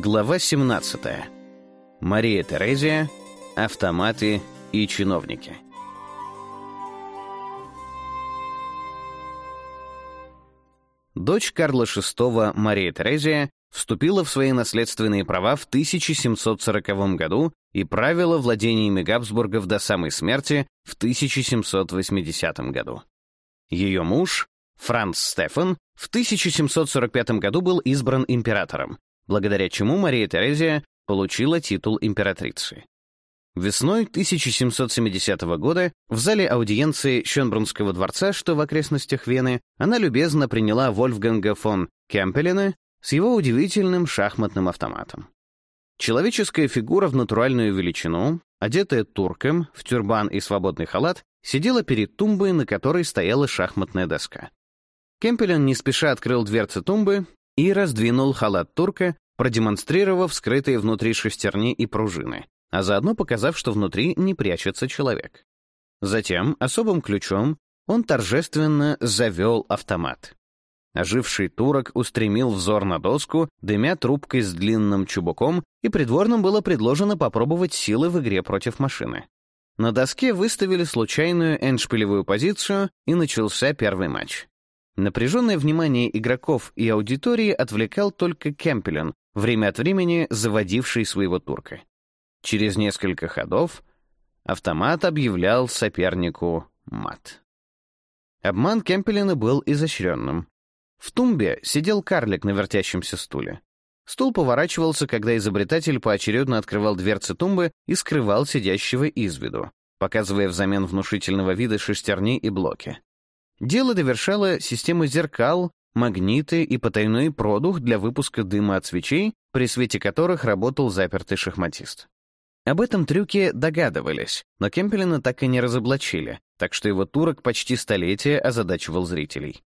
Глава 17. Мария Терезия, автоматы и чиновники. Дочь Карла VI Мария Терезия вступила в свои наследственные права в 1740 году и правила владениями Габсбургов до самой смерти в 1780 году. Ее муж, Франц Стефан, в 1745 году был избран императором, благодаря чему Мария Терезия получила титул императрицы. Весной 1770 года в зале аудиенции Шенбрунского дворца, что в окрестностях Вены, она любезно приняла Вольфганга фон Кемпелена с его удивительным шахматным автоматом. Человеческая фигура в натуральную величину, одетая турком, в тюрбан и свободный халат, сидела перед тумбой, на которой стояла шахматная доска. Кемпелен не спеша открыл дверцы тумбы и раздвинул халат турка, продемонстрировав скрытые внутри шестерни и пружины, а заодно показав, что внутри не прячется человек. Затем особым ключом он торжественно завел автомат. Оживший турок устремил взор на доску, дымя трубкой с длинным чубуком, и придворным было предложено попробовать силы в игре против машины. На доске выставили случайную эншпилевую позицию, и начался первый матч. Напряженное внимание игроков и аудитории отвлекал только Кемпелен, время от времени заводивший своего турка. Через несколько ходов автомат объявлял сопернику мат. Обман Кемпелена был изощренным. В тумбе сидел карлик на вертящемся стуле. Стул поворачивался, когда изобретатель поочередно открывал дверцы тумбы и скрывал сидящего из виду, показывая взамен внушительного вида шестерни и блоки. Дело довершало система зеркал, магниты и потайной продух для выпуска дыма от свечей, при свете которых работал запертый шахматист. Об этом трюке догадывались, но Кемпелина так и не разоблачили, так что его турок почти столетие озадачивал зрителей.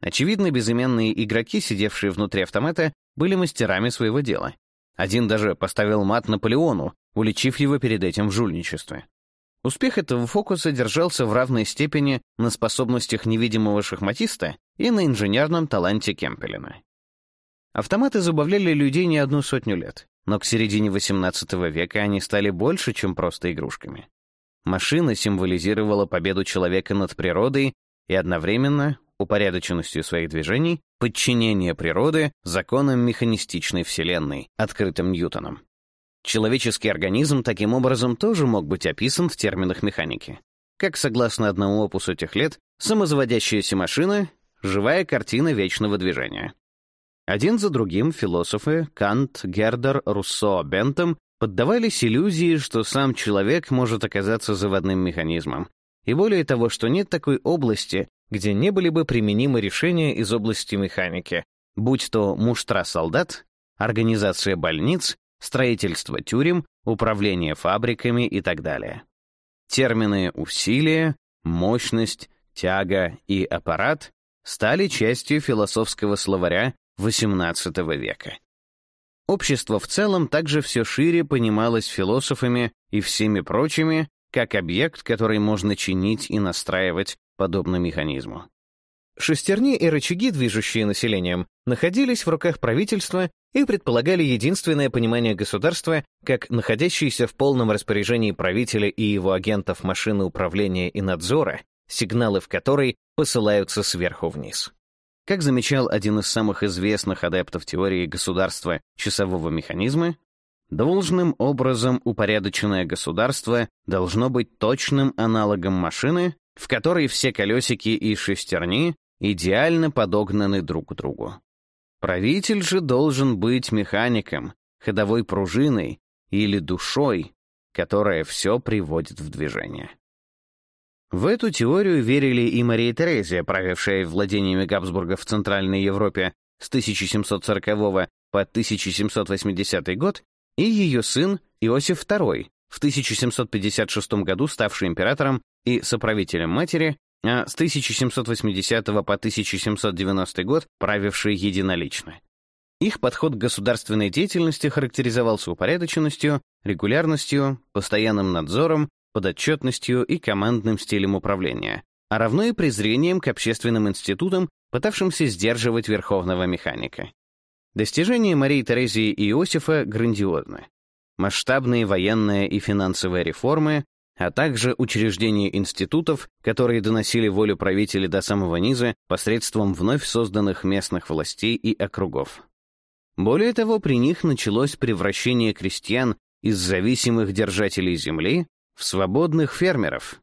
Очевидно, безымянные игроки, сидевшие внутри автомата, были мастерами своего дела. Один даже поставил мат Наполеону, уличив его перед этим в жульничестве. Успех этого фокуса держался в равной степени на способностях невидимого шахматиста и на инженерном таланте Кемпелина. Автоматы забавляли людей не одну сотню лет, но к середине XVIII века они стали больше, чем просто игрушками. Машина символизировала победу человека над природой и одновременно, упорядоченностью своих движений, подчинение природы законам механистичной Вселенной, открытым Ньютоном. Человеческий организм таким образом тоже мог быть описан в терминах механики. Как, согласно одному опусу тех лет, самозаводящаяся машина — живая картина вечного движения. Один за другим философы Кант, Гердер, Руссо, Бентом поддавались иллюзии, что сам человек может оказаться заводным механизмом. И более того, что нет такой области, где не были бы применимы решения из области механики, будь то муштра солдат, организация больниц строительство тюрем, управление фабриками и так далее. Термины «усилие», «мощность», «тяга» и «аппарат» стали частью философского словаря XVIII века. Общество в целом также все шире понималось философами и всеми прочими как объект, который можно чинить и настраивать подобно механизму. Шестерни и рычаги, движущие населением, находились в руках правительства и предполагали единственное понимание государства как находящиеся в полном распоряжении правителя и его агентов машины управления и надзора, сигналы в которой посылаются сверху вниз. Как замечал один из самых известных адептов теории государства часового механизма, должным образом упорядоченное государство должно быть точным аналогом машины, в которой все колесики и шестерни идеально подогнаны друг к другу. Правитель же должен быть механиком, ходовой пружиной или душой, которая все приводит в движение. В эту теорию верили и Мария Терезия, правившая владениями Габсбурга в Центральной Европе с 1740 по 1780 год, и ее сын Иосиф II, в 1756 году ставший императором и соправителем матери, а с 1780 по 1790 год правившие единолично. Их подход к государственной деятельности характеризовался упорядоченностью, регулярностью, постоянным надзором, подотчетностью и командным стилем управления, а равно и презрением к общественным институтам, пытавшимся сдерживать верховного механика. Достижения Марии Терезии и Иосифа грандиозны. Масштабные военные и финансовые реформы, а также учреждения институтов, которые доносили волю правителей до самого низа посредством вновь созданных местных властей и округов. Более того, при них началось превращение крестьян из зависимых держателей земли в свободных фермеров.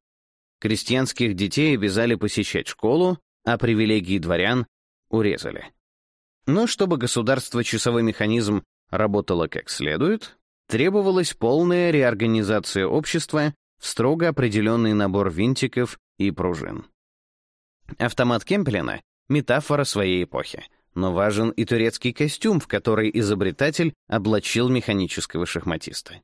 Крестьянских детей обязали посещать школу, а привилегии дворян урезали. Но чтобы государство-часовой механизм работало как следует, требовалась полная реорганизация общества строго определенный набор винтиков и пружин. Автомат Кемплина — метафора своей эпохи, но важен и турецкий костюм, в который изобретатель облачил механического шахматиста.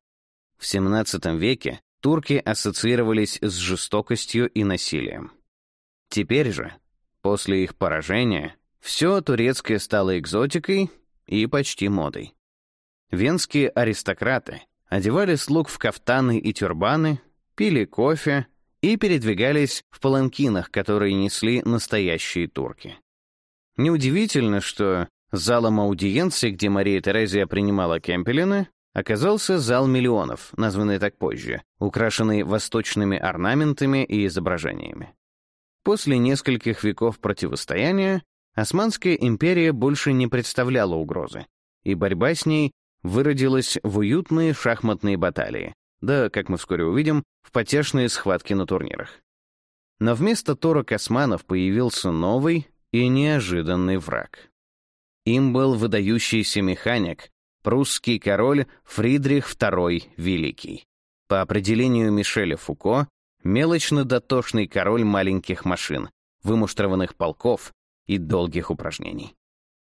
В XVII веке турки ассоциировались с жестокостью и насилием. Теперь же, после их поражения, все турецкое стало экзотикой и почти модой. Венские аристократы одевали слуг в кафтаны и тюрбаны, пили кофе и передвигались в паланкинах, которые несли настоящие турки. Неудивительно, что залом аудиенции, где Мария Терезия принимала Кемпелина, оказался зал миллионов, названный так позже, украшенный восточными орнаментами и изображениями. После нескольких веков противостояния Османская империя больше не представляла угрозы, и борьба с ней выродилась в уютные шахматные баталии, да, как мы вскоре увидим, в потешные схватки на турнирах. Но вместо Тора Косманов появился новый и неожиданный враг. Им был выдающийся механик, прусский король Фридрих II Великий. По определению Мишеля Фуко, мелочно-дотошный король маленьких машин, вымуштрованных полков и долгих упражнений.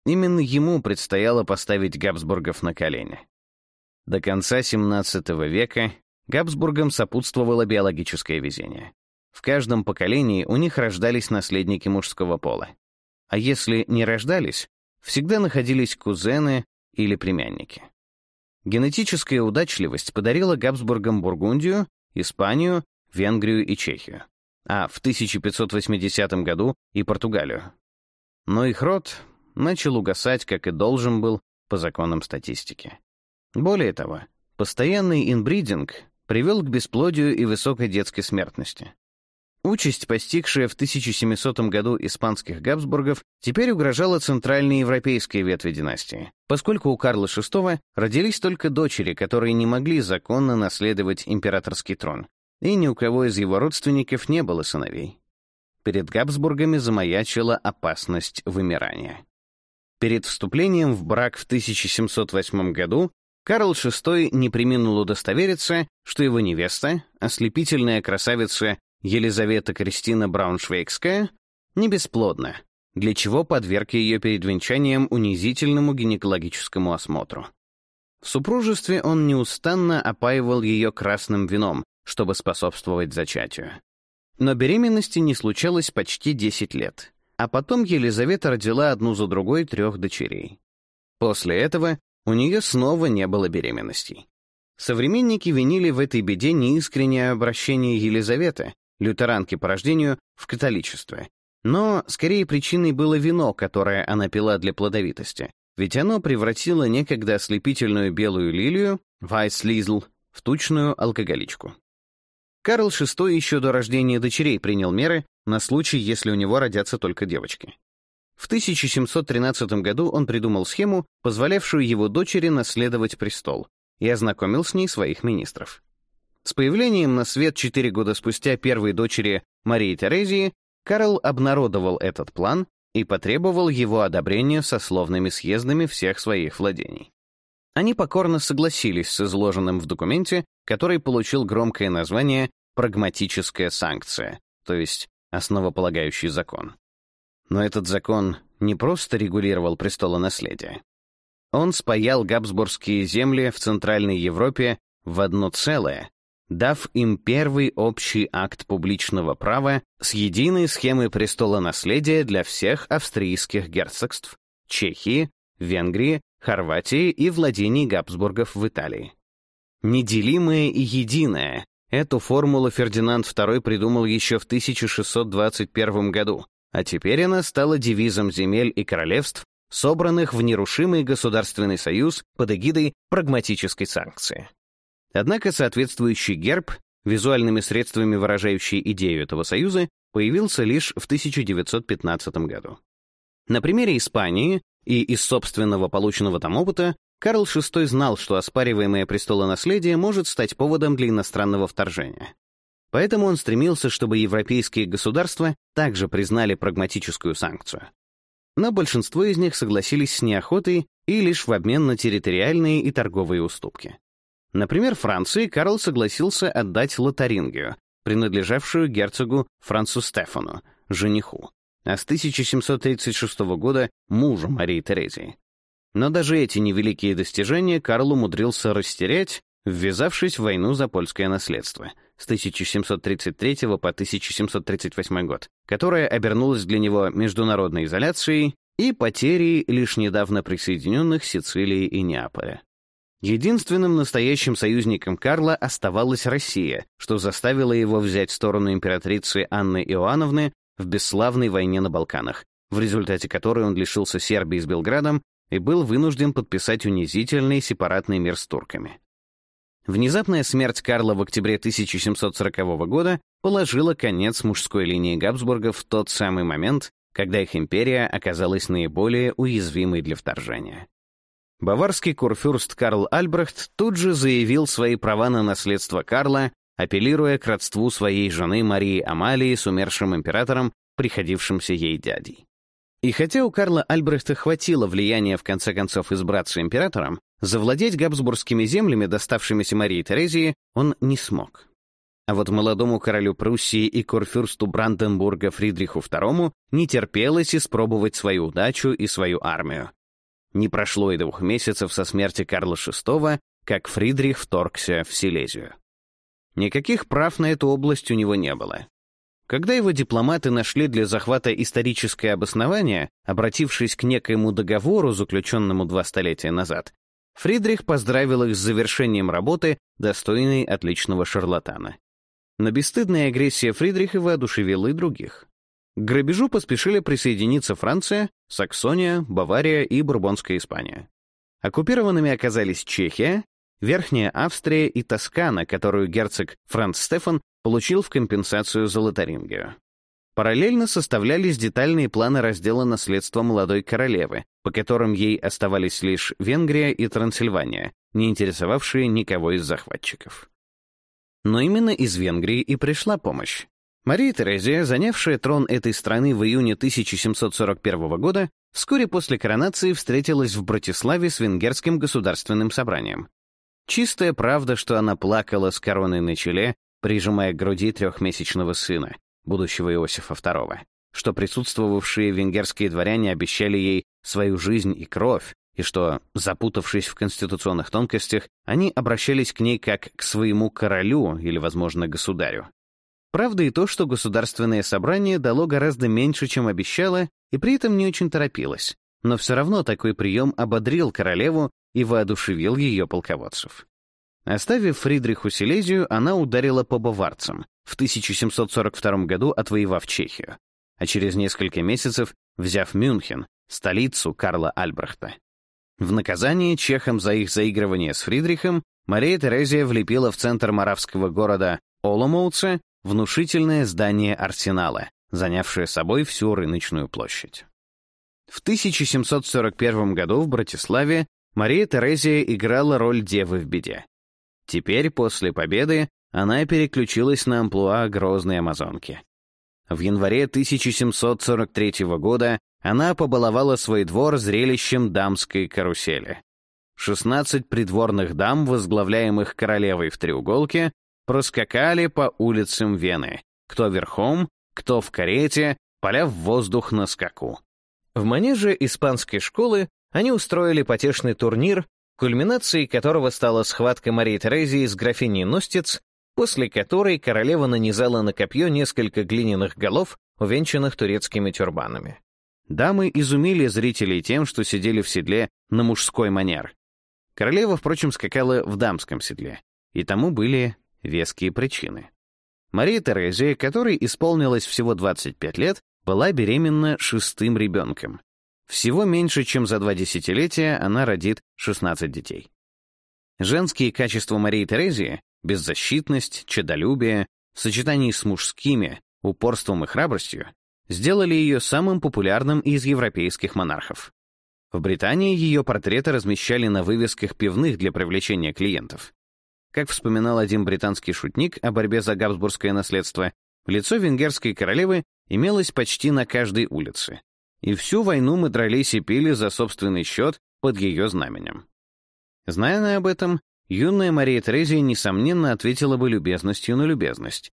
Именно ему предстояло поставить Габсбургов на колени. До конца XVII века Габсбургам сопутствовало биологическое везение. В каждом поколении у них рождались наследники мужского пола. А если не рождались, всегда находились кузены или племянники. Генетическая удачливость подарила Габсбургам Бургундию, Испанию, Венгрию и Чехию, а в 1580 году и Португалию. Но их род начал угасать, как и должен был, по законам статистики. Более того, постоянный инбридинг привел к бесплодию и высокой детской смертности. Участь, постигшая в 1700 году испанских Габсбургов, теперь угрожала центральной европейской ветви династии, поскольку у Карла VI родились только дочери, которые не могли законно наследовать императорский трон, и ни у кого из его родственников не было сыновей. Перед Габсбургами замаячила опасность вымирания. Перед вступлением в брак в 1708 году Карл VI не применил удостовериться, что его невеста, ослепительная красавица Елизавета Кристина Брауншвейгская, не бесплодна, для чего подверг ее перед венчанием унизительному гинекологическому осмотру. В супружестве он неустанно опаивал ее красным вином, чтобы способствовать зачатию. Но беременности не случалось почти 10 лет, а потом Елизавета родила одну за другой трех дочерей. После этого у нее снова не было беременностей. Современники винили в этой беде неискреннее обращение Елизаветы, лютеранки по рождению, в католичестве, Но, скорее, причиной было вино, которое она пила для плодовитости, ведь оно превратило некогда ослепительную белую лилию, Вайслизл, в тучную алкоголичку. Карл VI еще до рождения дочерей принял меры на случай, если у него родятся только девочки. В 1713 году он придумал схему, позволявшую его дочери наследовать престол, и ознакомил с ней своих министров. С появлением на свет четыре года спустя первой дочери Марии Терезии Карл обнародовал этот план и потребовал его одобрения со словными съездами всех своих владений. Они покорно согласились с изложенным в документе, который получил громкое название «прагматическая санкция», то есть «основополагающий закон». Но этот закон не просто регулировал престолонаследие. Он спаял габсбургские земли в Центральной Европе в одно целое, дав им первый общий акт публичного права с единой схемой престолонаследия для всех австрийских герцогств, Чехии, Венгрии, Хорватии и владений Габсбургов в Италии. «Неделимое и единое» — эту формулу Фердинанд II придумал еще в 1621 году, а теперь она стала девизом земель и королевств, собранных в нерушимый государственный союз под эгидой прагматической санкции. Однако соответствующий герб, визуальными средствами выражающий идею этого союза, появился лишь в 1915 году. На примере Испании и из собственного полученного там опыта Карл VI знал, что оспариваемое престолонаследие может стать поводом для иностранного вторжения. Поэтому он стремился, чтобы европейские государства также признали прагматическую санкцию. Но большинство из них согласились с неохотой и лишь в обмен на территориальные и торговые уступки. Например, Франции Карл согласился отдать Лотарингию, принадлежавшую герцогу Францу Стефану, жениху, а с 1736 года мужу Марии Терезии. Но даже эти невеликие достижения Карл умудрился растерять, ввязавшись в войну за польское наследство — с 1733 по 1738 год, которая обернулась для него международной изоляцией и потерей лишь недавно присоединенных Сицилии и Неаполя. Единственным настоящим союзником Карла оставалась Россия, что заставило его взять сторону императрицы Анны Иоанновны в бесславной войне на Балканах, в результате которой он лишился Сербии с Белградом и был вынужден подписать унизительный сепаратный мир с турками. Внезапная смерть Карла в октябре 1740 года положила конец мужской линии Габсбургов в тот самый момент, когда их империя оказалась наиболее уязвимой для вторжения. Баварский курфюрст Карл Альбрехт тут же заявил свои права на наследство Карла, апеллируя к родству своей жены Марии Амалии с умершим императором, приходившимся ей дядей. И хотя у Карла Альбрехта хватило влияния, в конце концов, избраться императором, завладеть габсбургскими землями, доставшимися Марии Терезии, он не смог. А вот молодому королю Пруссии и корфюрсту Бранденбурга Фридриху II не терпелось испробовать свою удачу и свою армию. Не прошло и двух месяцев со смерти Карла VI, как Фридрих вторгся в Силезию. Никаких прав на эту область у него не было. Когда его дипломаты нашли для захвата историческое обоснование, обратившись к некоему договору, заключенному два столетия назад, Фридрих поздравил их с завершением работы, достойной отличного шарлатана. Но бесстыдная агрессия Фридриха воодушевила и других. К грабежу поспешили присоединиться Франция, Саксония, Бавария и Бурбонская Испания. Оккупированными оказались Чехия, Верхняя Австрия и Тоскана, которую герцог Франц Стефан получил в компенсацию золотарингию. Параллельно составлялись детальные планы раздела наследства молодой королевы, по которым ей оставались лишь Венгрия и Трансильвания, не интересовавшие никого из захватчиков. Но именно из Венгрии и пришла помощь. Мария Терезия, занявшая трон этой страны в июне 1741 года, вскоре после коронации встретилась в Братиславе с венгерским государственным собранием. Чистая правда, что она плакала с короной на челе прижимая к груди трехмесячного сына, будущего Иосифа II, что присутствовавшие венгерские дворяне обещали ей свою жизнь и кровь, и что, запутавшись в конституционных тонкостях, они обращались к ней как к своему королю или, возможно, государю. Правда и то, что государственное собрание дало гораздо меньше, чем обещало, и при этом не очень торопилось. Но все равно такой прием ободрил королеву и воодушевил ее полководцев. Оставив Фридриху Силезию, она ударила по баварцам, в 1742 году отвоевав Чехию, а через несколько месяцев взяв Мюнхен, столицу Карла Альбрехта. В наказание чехам за их заигрывание с Фридрихом Мария Терезия влепила в центр маравского города Оломоуца внушительное здание арсенала, занявшее собой всю рыночную площадь. В 1741 году в Братиславе Мария Терезия играла роль девы в беде, Теперь, после победы, она переключилась на амплуа грозной амазонки. В январе 1743 года она побаловала свой двор зрелищем дамской карусели. 16 придворных дам, возглавляемых королевой в треуголке, проскакали по улицам Вены, кто верхом, кто в карете, поля в воздух на скаку. В манеже испанской школы они устроили потешный турнир кульминацией которого стала схватка Марии Терезии с графиней Ностиц, после которой королева нанизала на копье несколько глиняных голов, увенчанных турецкими тюрбанами. Дамы изумили зрителей тем, что сидели в седле на мужской манер. Королева, впрочем, скакала в дамском седле, и тому были веские причины. Мария Терезия, которой исполнилось всего 25 лет, была беременна шестым ребенком. Всего меньше, чем за два десятилетия она родит 16 детей. Женские качества Марии Терезии — беззащитность, чадолюбие, в сочетании с мужскими, упорством и храбростью — сделали ее самым популярным из европейских монархов. В Британии ее портреты размещали на вывесках пивных для привлечения клиентов. Как вспоминал один британский шутник о борьбе за габсбургское наследство, лицо венгерской королевы имелось почти на каждой улице и всю войну мы дрались и пили за собственный счет под ее знаменем. Зная она об этом, юная Мария Терезия, несомненно, ответила бы любезностью на любезность.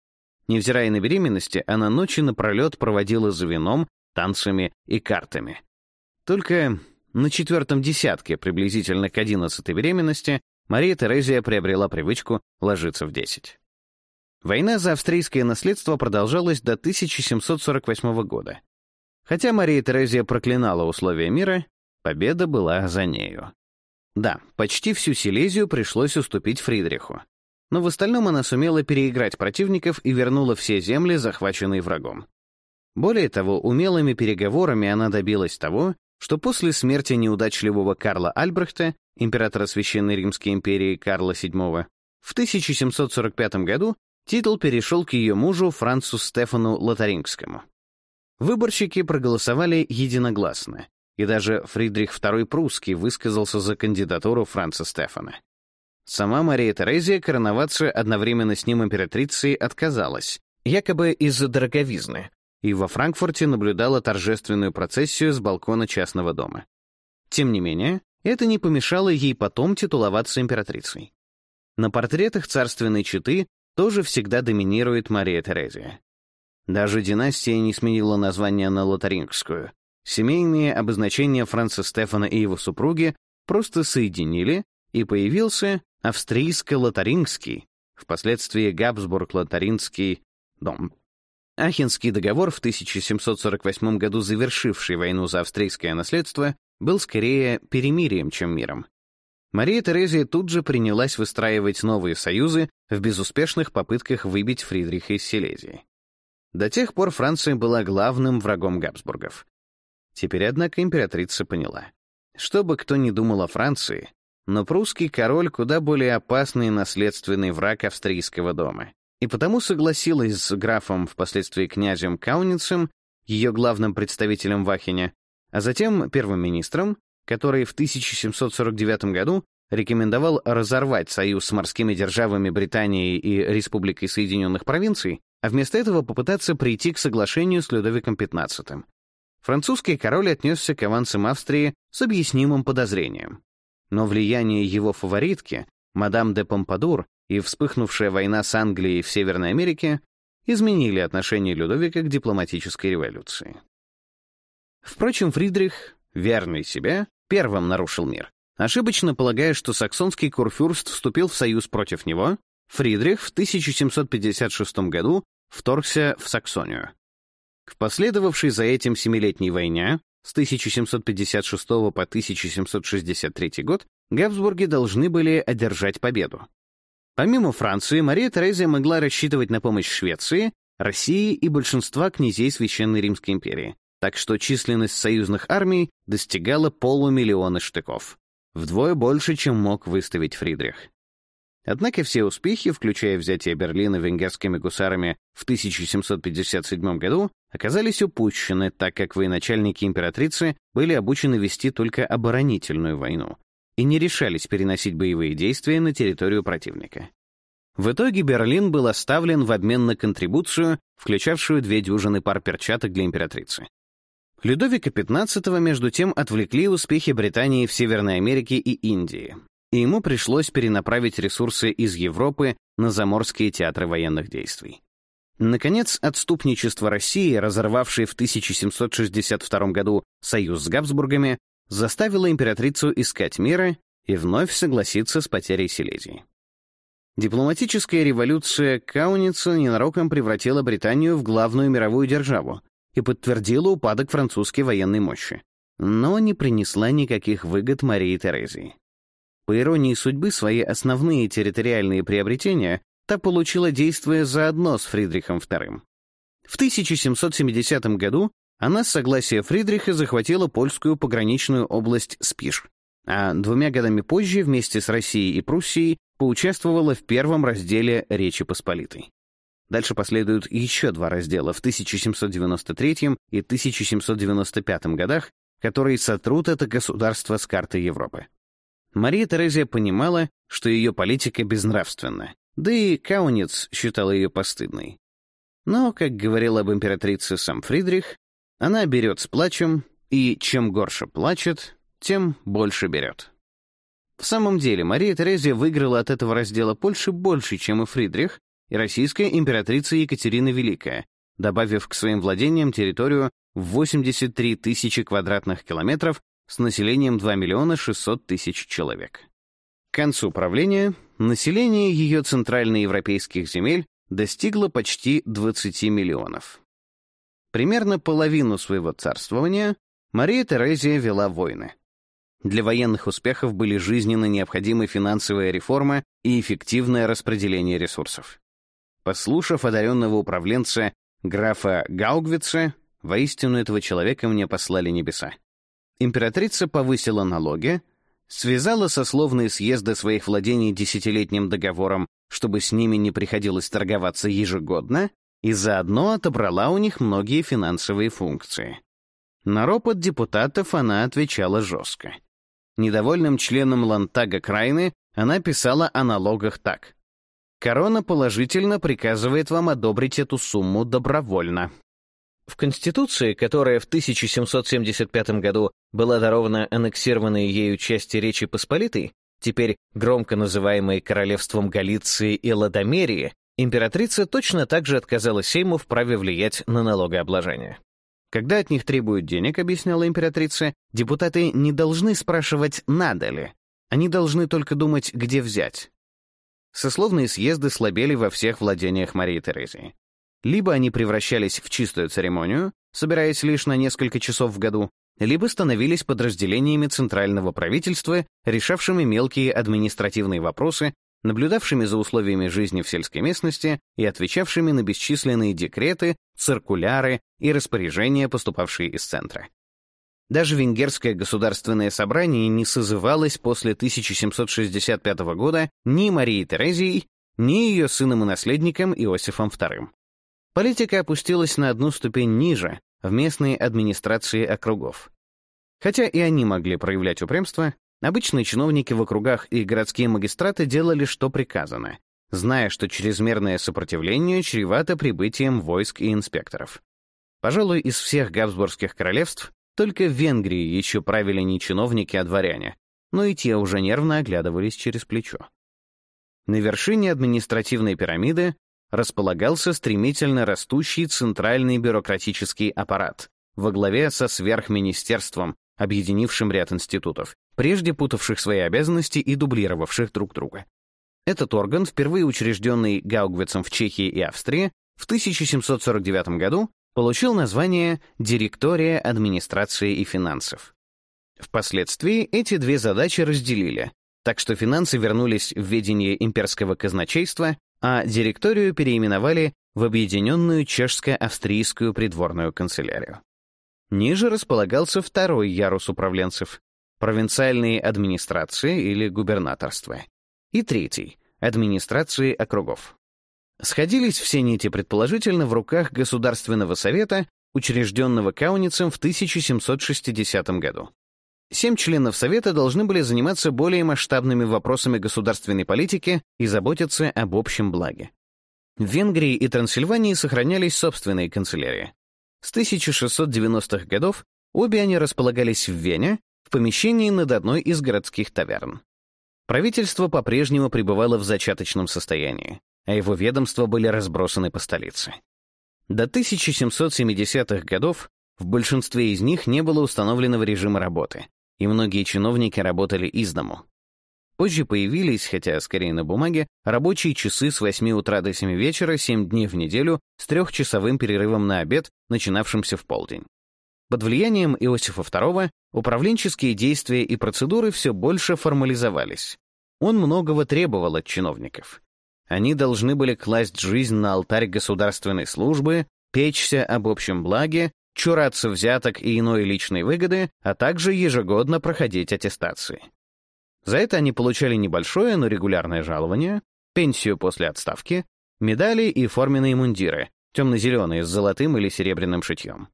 Невзирая на беременности, она ночи напролет проводила за вином, танцами и картами. Только на четвертом десятке, приблизительно к одиннадцатой беременности, Мария Терезия приобрела привычку ложиться в десять. Война за австрийское наследство продолжалась до 1748 года. Хотя Мария Терезия проклинала условия мира, победа была за нею. Да, почти всю Силезию пришлось уступить Фридриху. Но в остальном она сумела переиграть противников и вернула все земли, захваченные врагом. Более того, умелыми переговорами она добилась того, что после смерти неудачливого Карла Альбрехта, императора Священной Римской империи Карла VII, в 1745 году титул перешел к ее мужу Францу Стефану Лотарингскому. Выборщики проголосовали единогласно, и даже Фридрих II Прусский высказался за кандидатуру Франца Стефана. Сама Мария Терезия короноваться одновременно с ним императрицей отказалась, якобы из-за дороговизны, и во Франкфурте наблюдала торжественную процессию с балкона частного дома. Тем не менее, это не помешало ей потом титуловаться императрицей. На портретах царственной четы тоже всегда доминирует Мария Терезия. Даже династия не сменила название на лотарингскую. Семейные обозначения Франца Стефана и его супруги просто соединили, и появился австрийско-лотарингский, впоследствии Габсбург-лотарингский дом. Ахенский договор в 1748 году, завершивший войну за австрийское наследство, был скорее перемирием, чем миром. Мария Терезия тут же принялась выстраивать новые союзы в безуспешных попытках выбить Фридриха из Силезии. До тех пор Франция была главным врагом Габсбургов. Теперь, однако, императрица поняла. Что бы кто ни думал о Франции, но прусский король куда более опасный наследственный враг австрийского дома. И потому согласилась с графом, впоследствии князем Кауницем, ее главным представителем в Ахене, а затем первым министром, который в 1749 году рекомендовал разорвать союз с морскими державами Британии и Республикой Соединенных Провинций, а вместо этого попытаться прийти к соглашению с Людовиком XV. Французский король отнесся к авансам Австрии с объяснимым подозрением. Но влияние его фаворитки, мадам де Помпадур, и вспыхнувшая война с Англией в Северной Америке изменили отношение Людовика к дипломатической революции. Впрочем, Фридрих, верный себе, первым нарушил мир. Ошибочно полагая, что саксонский курфюрст вступил в союз против него, Фридрих в 1756 году вторгся в Саксонию. В последовавшей за этим семилетней войне с 1756 по 1763 год Габсбурги должны были одержать победу. Помимо Франции, Мария Терезия могла рассчитывать на помощь Швеции, России и большинства князей Священной Римской империи, так что численность союзных армий достигала полумиллиона штыков. Вдвое больше, чем мог выставить Фридрих. Однако все успехи, включая взятие Берлина венгерскими гусарами в 1757 году, оказались упущены, так как военачальники императрицы были обучены вести только оборонительную войну и не решались переносить боевые действия на территорию противника. В итоге Берлин был оставлен в обмен на контрибуцию, включавшую две дюжины пар перчаток для императрицы. Людовика XV, между тем, отвлекли успехи Британии в Северной Америке и Индии, и ему пришлось перенаправить ресурсы из Европы на заморские театры военных действий. Наконец, отступничество России, разорвавшее в 1762 году союз с Габсбургами, заставило императрицу искать мира и вновь согласиться с потерей Силезии. Дипломатическая революция Кауница ненароком превратила Британию в главную мировую державу и подтвердила упадок французской военной мощи, но не принесла никаких выгод Марии Терезии. По иронии судьбы, свои основные территориальные приобретения та получила действуя заодно с Фридрихом II. В 1770 году она с согласия Фридриха захватила польскую пограничную область Спиш, а двумя годами позже вместе с Россией и Пруссией поучаствовала в первом разделе Речи Посполитой. Дальше последуют еще два раздела в 1793 и 1795 годах, которые сотрут это государство с карты Европы. Мария Терезия понимала, что ее политика безнравственна, да и Каунец считал ее постыдной. Но, как говорил об императрице сам Фридрих, она берет с плачем, и чем горше плачет, тем больше берет. В самом деле, Мария Терезия выиграла от этого раздела Польши больше, чем и Фридрих, и российская императрица Екатерина Великая, добавив к своим владениям территорию в 83 тысячи квадратных километров с населением 2 миллиона 600 тысяч человек. К концу правления население ее центральноевропейских земель достигло почти 20 миллионов. Примерно половину своего царствования Мария Терезия вела войны. Для военных успехов были жизненно необходимы финансовая реформа и эффективное распределение ресурсов. Послушав одаренного управленца графа Гаугвица, воистину этого человека мне послали небеса. Императрица повысила налоги, связала сословные съезды своих владений десятилетним договором, чтобы с ними не приходилось торговаться ежегодно, и заодно отобрала у них многие финансовые функции. На ропот депутатов она отвечала жестко. Недовольным членам Лантага Крайны она писала о налогах так. «Корона положительно приказывает вам одобрить эту сумму добровольно». В Конституции, которая в 1775 году была дарована аннексированной ею части Речи Посполитой, теперь громко называемой Королевством Галиции и Ладомерии, императрица точно так же отказала Сейму в праве влиять на налогообложение. Когда от них требуют денег, объясняла императрица, депутаты не должны спрашивать «надо ли?», они должны только думать, где взять. Сословные съезды слабели во всех владениях Марии Терезии. Либо они превращались в чистую церемонию, собираясь лишь на несколько часов в году, либо становились подразделениями центрального правительства, решавшими мелкие административные вопросы, наблюдавшими за условиями жизни в сельской местности и отвечавшими на бесчисленные декреты, циркуляры и распоряжения, поступавшие из центра. Даже Венгерское государственное собрание не созывалось после 1765 года ни Марии Терезией, ни ее сыном и наследником Иосифом II. Политика опустилась на одну ступень ниже, в местные администрации округов. Хотя и они могли проявлять упрямство, обычные чиновники в округах и городские магистраты делали, что приказано, зная, что чрезмерное сопротивление чревато прибытием войск и инспекторов. Пожалуй, из всех габсбургских королевств только в Венгрии еще правили не чиновники, а дворяне, но и те уже нервно оглядывались через плечо. На вершине административной пирамиды располагался стремительно растущий центральный бюрократический аппарат во главе со сверхминистерством, объединившим ряд институтов, прежде путавших свои обязанности и дублировавших друг друга. Этот орган, впервые учрежденный Гаугвицем в Чехии и Австрии, в 1749 году получил название «Директория администрации и финансов». Впоследствии эти две задачи разделили, так что финансы вернулись в ведение имперского казначейства, а директорию переименовали в Объединенную Чешско-Австрийскую придворную канцелярию. Ниже располагался второй ярус управленцев — провинциальные администрации или губернаторства, и третий — администрации округов. Сходились все нити предположительно в руках Государственного совета, учрежденного Кауницем в 1760 году. Семь членов Совета должны были заниматься более масштабными вопросами государственной политики и заботиться об общем благе. В Венгрии и Трансильвании сохранялись собственные канцелярии. С 1690-х годов обе они располагались в Вене, в помещении над одной из городских таверн. Правительство по-прежнему пребывало в зачаточном состоянии, а его ведомства были разбросаны по столице. До 1770-х годов в большинстве из них не было установленного режима работы, и многие чиновники работали из дому. Позже появились, хотя скорее на бумаге, рабочие часы с 8 утра до 7 вечера 7 дней в неделю с трехчасовым перерывом на обед, начинавшимся в полдень. Под влиянием Иосифа II управленческие действия и процедуры все больше формализовались. Он многого требовал от чиновников. Они должны были класть жизнь на алтарь государственной службы, печься об общем благе чураться взяток и иной личной выгоды, а также ежегодно проходить аттестации. За это они получали небольшое, но регулярное жалование, пенсию после отставки, медали и форменные мундиры, темно-зеленые с золотым или серебряным шитьем.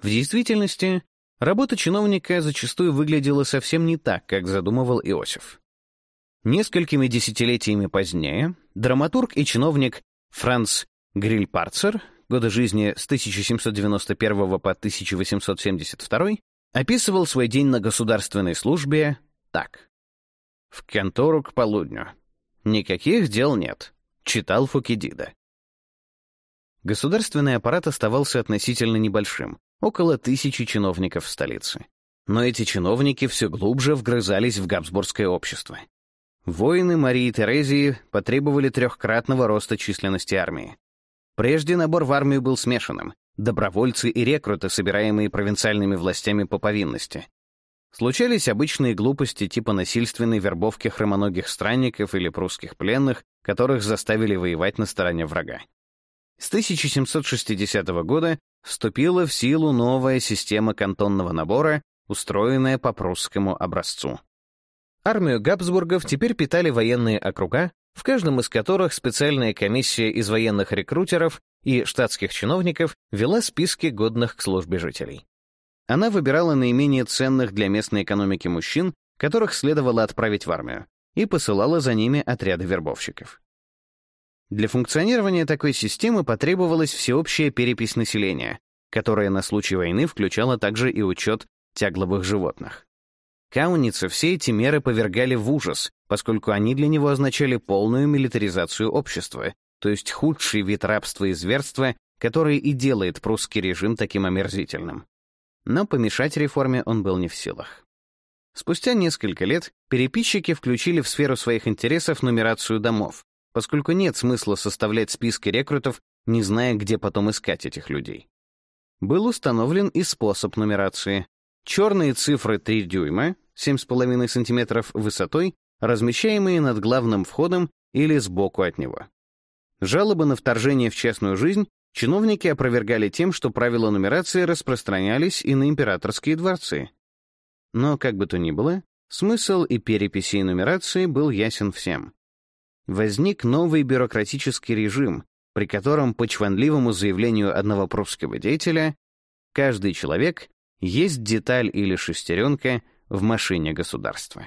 В действительности, работа чиновника зачастую выглядела совсем не так, как задумывал Иосиф. Несколькими десятилетиями позднее драматург и чиновник Франц Грильпарцер годы жизни с 1791 по 1872, описывал свой день на государственной службе так. «В контору к полудню. Никаких дел нет», — читал Фукидида. Государственный аппарат оставался относительно небольшим, около тысячи чиновников в столице. Но эти чиновники все глубже вгрызались в габсбургское общество. Воины Марии Терезии потребовали трехкратного роста численности армии. Прежде набор в армию был смешанным — добровольцы и рекруты, собираемые провинциальными властями по повинности. Случались обычные глупости типа насильственной вербовки хромоногих странников или прусских пленных, которых заставили воевать на стороне врага. С 1760 года вступила в силу новая система кантонного набора, устроенная по прусскому образцу. Армию Габсбургов теперь питали военные округа, в каждом из которых специальная комиссия из военных рекрутеров и штатских чиновников вела списки годных к службе жителей. Она выбирала наименее ценных для местной экономики мужчин, которых следовало отправить в армию, и посылала за ними отряды вербовщиков. Для функционирования такой системы потребовалась всеобщая перепись населения, которая на случай войны включала также и учет тягловых животных. Кауница все эти меры повергали в ужас, поскольку они для него означали полную милитаризацию общества, то есть худший вид рабства и зверства, который и делает прусский режим таким омерзительным. Но помешать реформе он был не в силах. Спустя несколько лет переписчики включили в сферу своих интересов нумерацию домов, поскольку нет смысла составлять списки рекрутов, не зная, где потом искать этих людей. Был установлен и способ нумерации Черные цифры 3 дюйма, 7,5 см высотой, размещаемые над главным входом или сбоку от него. Жалобы на вторжение в частную жизнь чиновники опровергали тем, что правила нумерации распространялись и на императорские дворцы. Но, как бы то ни было, смысл и переписи и нумерации был ясен всем. Возник новый бюрократический режим, при котором, по чванливому заявлению одного прусского деятеля, каждый человек есть деталь или шестеренка в машине государства.